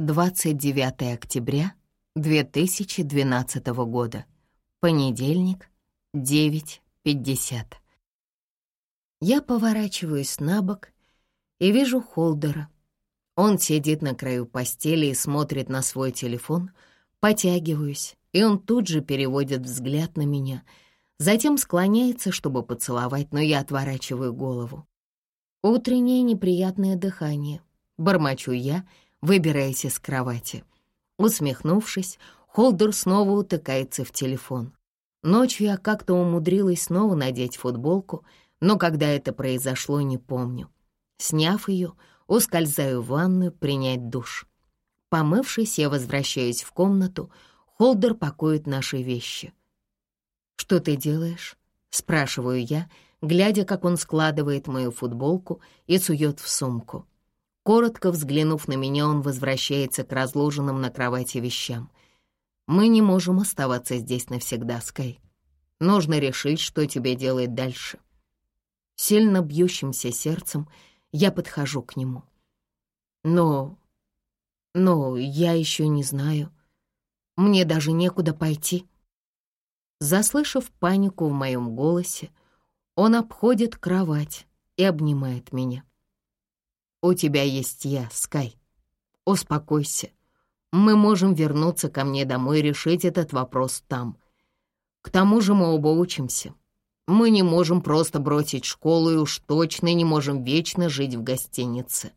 29 октября 2012 года. Понедельник, 9.50. Я поворачиваюсь на бок и вижу Холдера. Он сидит на краю постели и смотрит на свой телефон. Потягиваюсь, и он тут же переводит взгляд на меня. Затем склоняется, чтобы поцеловать, но я отворачиваю голову. Утреннее неприятное дыхание. Бормочу я, выбираясь из кровати. Усмехнувшись, Холдер снова утыкается в телефон. Ночью я как-то умудрилась снова надеть футболку, но когда это произошло, не помню. Сняв ее, ускользаю в ванную принять душ. Помывшись, я возвращаюсь в комнату, Холдер пакует наши вещи. «Что ты делаешь?» — спрашиваю я, глядя, как он складывает мою футболку и сует в сумку. Коротко взглянув на меня, он возвращается к разложенным на кровати вещам. «Мы не можем оставаться здесь навсегда, Скай. Нужно решить, что тебе делать дальше». Сильно бьющимся сердцем я подхожу к нему. «Но... но я еще не знаю. Мне даже некуда пойти». Заслышав панику в моем голосе, он обходит кровать и обнимает меня. «У тебя есть я, Скай. Успокойся. Мы можем вернуться ко мне домой и решить этот вопрос там. К тому же мы оба учимся. Мы не можем просто бросить школу и уж точно не можем вечно жить в гостинице».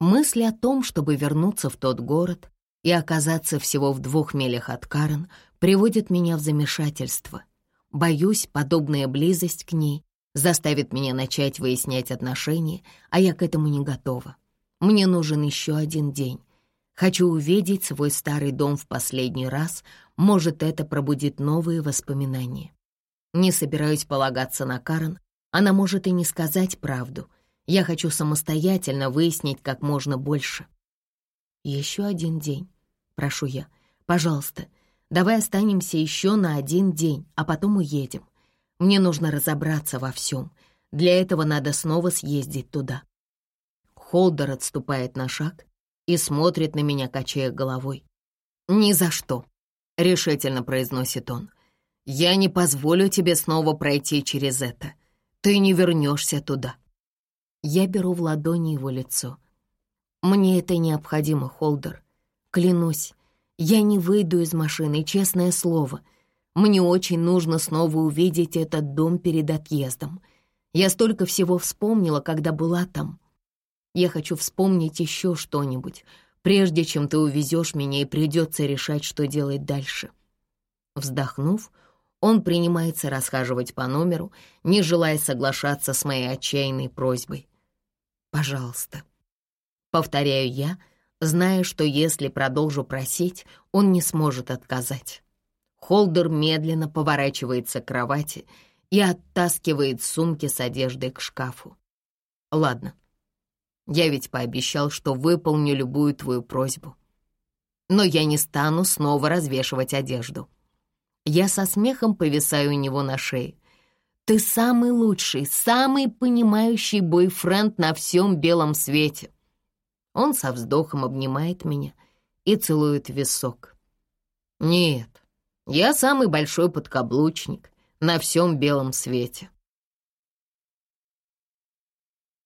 Мысль о том, чтобы вернуться в тот город и оказаться всего в двух милях от Карен, приводит меня в замешательство. Боюсь, подобная близость к ней заставит меня начать выяснять отношения, а я к этому не готова. Мне нужен еще один день. Хочу увидеть свой старый дом в последний раз, может, это пробудит новые воспоминания. Не собираюсь полагаться на Карен, она может и не сказать правду. Я хочу самостоятельно выяснить как можно больше. Еще один день, прошу я. Пожалуйста, давай останемся еще на один день, а потом уедем. Мне нужно разобраться во всем. Для этого надо снова съездить туда. Холдер отступает на шаг и смотрит на меня, качая головой. «Ни за что», — решительно произносит он. «Я не позволю тебе снова пройти через это. Ты не вернешься туда». Я беру в ладони его лицо. «Мне это необходимо, Холдер. Клянусь, я не выйду из машины, честное слово. Мне очень нужно снова увидеть этот дом перед отъездом. Я столько всего вспомнила, когда была там. Я хочу вспомнить еще что-нибудь, прежде чем ты увезешь меня и придется решать, что делать дальше». Вздохнув, он принимается расхаживать по номеру, не желая соглашаться с моей отчаянной просьбой. «Пожалуйста». Повторяю я, зная, что если продолжу просить, он не сможет отказать. Холдер медленно поворачивается к кровати и оттаскивает сумки с одеждой к шкафу. «Ладно, я ведь пообещал, что выполню любую твою просьбу. Но я не стану снова развешивать одежду. Я со смехом повисаю у него на шее. Ты самый лучший, самый понимающий бойфренд на всем белом свете. Он со вздохом обнимает меня и целует висок. Нет, я самый большой подкаблучник на всем белом свете.